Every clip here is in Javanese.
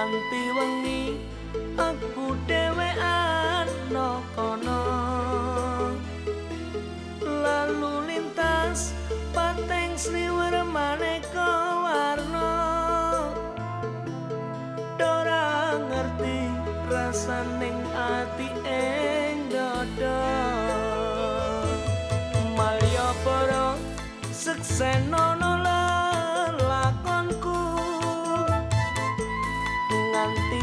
nganti wengi aku dhewean no kono lalu lintas pateng sliwer maneka warna dora ngerti rasaning ati ing dada. Malyapara seksenono lakonku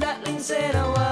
Darling, said I was.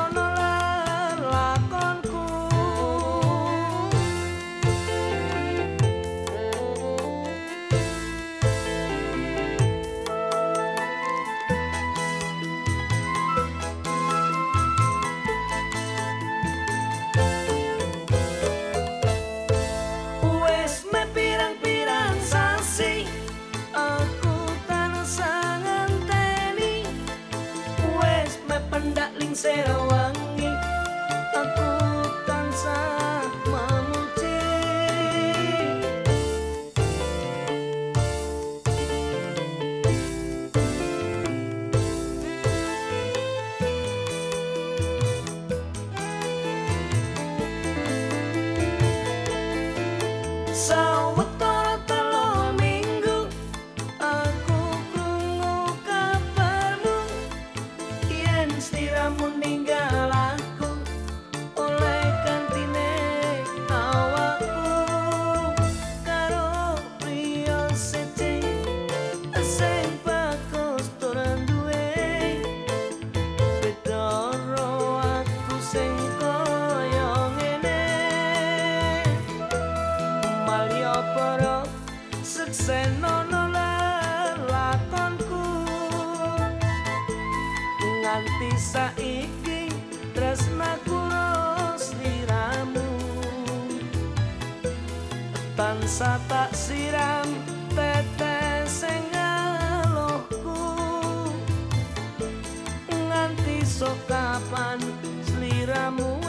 sail away. Saiki tresnaku sliramu. Tansah tak siram tetes sing alohku nganti sok kapan sliramu